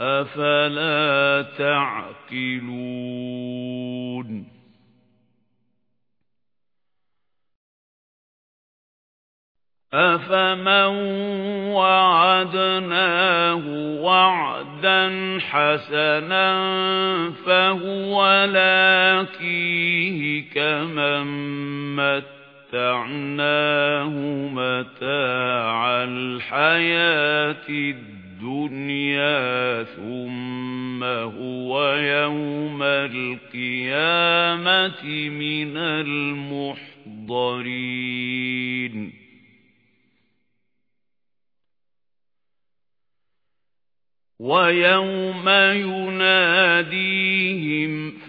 أَفَلَا تَعْقِلُونَ أَفَمَن وَعَدْنَاهُ وَعْدًا حَسَنًا فَهُوَ لَاقِيهِ كَمَن مَّتَّعْنَاهُ مَتَاعَ الْحَيَاةِ الدُّنْيَا الدُّنْيَا ثُمَّ هُوَ يَوْمَ الْقِيَامَةِ مِنَ الْمُحْضَرِينَ. وَيَوْمَ يُنَادِيهِمْ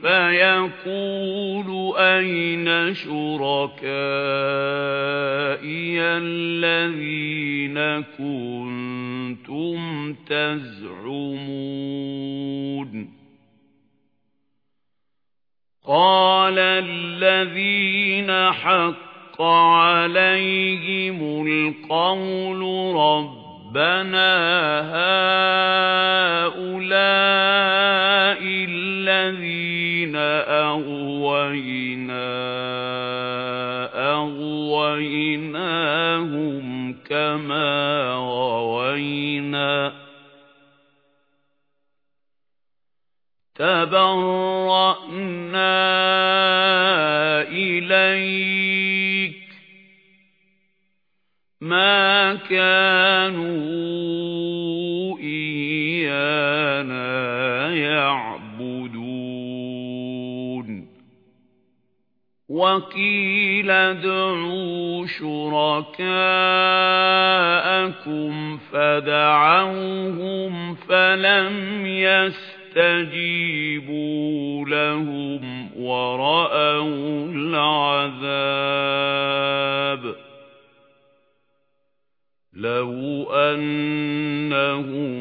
فَيَقُولُ أَيْنَ شُرَكَائِيَ الَّذِينَ كُنتُمْ تَزْعُمُونَ قَالَ الَّذِينَ حَقَّ عَلَيْهِمُ الْقَوْلُ رَبُّ رَبَّنَا هَؤُلَاءِ الَّذِينَ أَغْوَيْنَا أَغْوَيْنَاهُمْ كَمَا غَوَيْنَا تَبَرَّأْنَا إِلَيْكَ مَا كَانُوا إِيَّانَا يَعْبُدُونَ. وَقِيلَ ادْعُوا شُرَكَاءَكُمْ فَدَعَوْهُمْ فَلَمْ يَسْتَجِيبُوا لَهُمْ وَرَأَوُا الْعَذَابَ لَوْ أَنَّهُمْ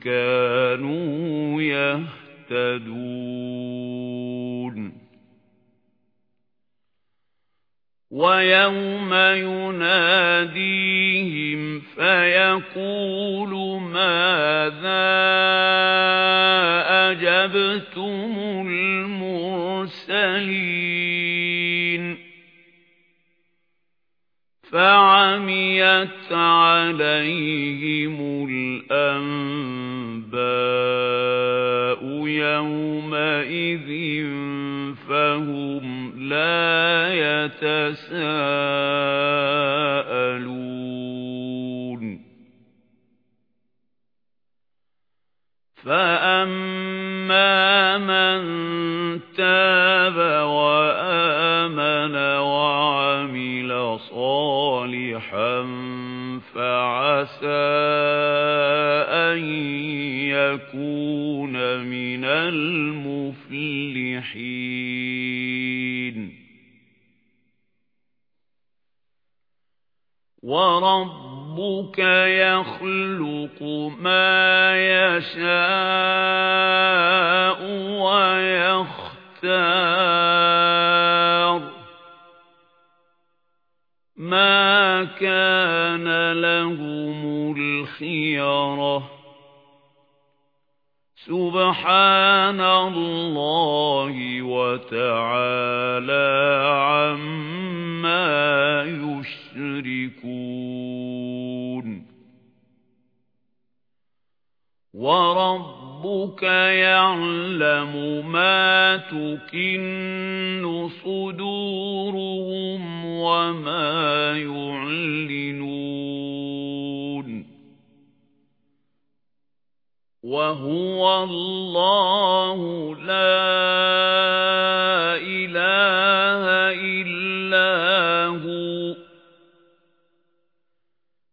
كَانُوا يَهْتَدُونَ وَيَوْمَ يُنَادِيهِمْ فَيَقُولُ مَاذَا أَجَبْتُمُ الْمُرْسَلِينَ؟ فَعَمِيَتْ عَلَيْهِمُ الْأَنبَاءُ يَوْمَئِذٍ يَتَسَاءَلُونَ. فَأَمَّا مَن تَابَ وَآمَنَ وَعَمِلَ صَالِحًا فَعَسَى أَن يَكُونَ مِنَ الْمُفْلِحِينَ. وَرَبُّكَ يَخْلُقُ مَا يَشَاءُ وَيَخْتَارُ مَا كَانَ لَهُمُ الْخِيَرَةُ سُبْحَانَ اللَّهِ وَتَعَالَى عَمَّا يُشْرِكُونَ وَرَبُّكَ يَعْلَمُ مَا تُكِنُّ صُدُورُهُمْ وَمَا يُعْلِنُونَ. وَهُوَ اللَّهُ لَا